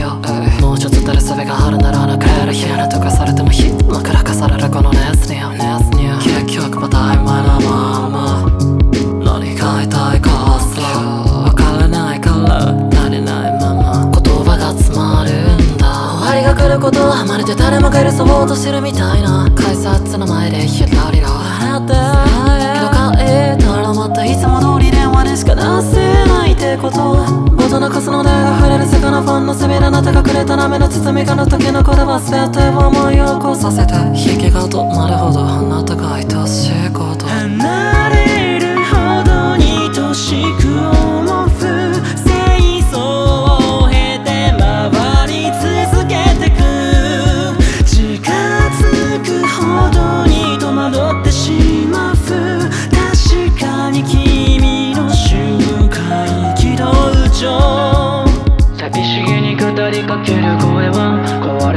よ、もうちょっとたるすべが春ならなくれる日らとかされても日のからかされるこの熱によ熱によ結局また曖昧なまま何が言いたいかすらわからないから足りないまま言葉が詰まるんだ。終わりが来ることはまるで誰もが許そうとしてるみたいな。改札の前で忘れてを思い起こさせて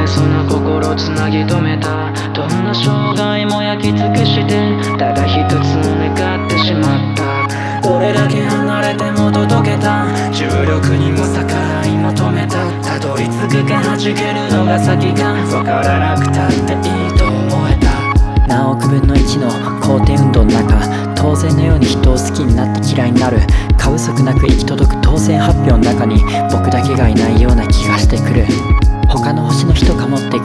壊れそうな心つなぎ止めた。どんな障害も焼き尽くしてただ一つ願ってしまった。どれだけ離れても届けた。重力にも逆らい求めた。たどり着くか弾けるのが先か。わからなくたっていいと思えた。何億分の1の肯定運動の中当然のように人を好きになって嫌いになる。過不足なく行き届く当選発表の中に僕だけがいないよ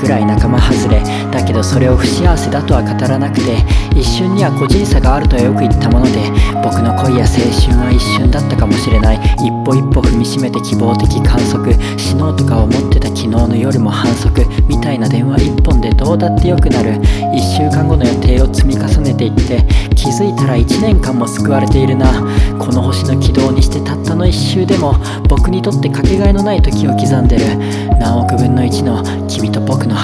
くらい仲間外れだけどそれを不幸せだとは語らなくて一瞬には個人差があるとはよく言ったもので僕の恋や青春は一瞬だったかもしれない。一歩一歩踏みしめて希望的観測死のうとか思ってた昨日の夜も反則みたいな電話一本でどうだってよくなる。1週間後の予定を積み重ねていって気づいたら1年間も救われているな。この星の軌道にしてたったの一周でも僕にとってかけがえのない時を刻んでる。何億分の1の君と僕の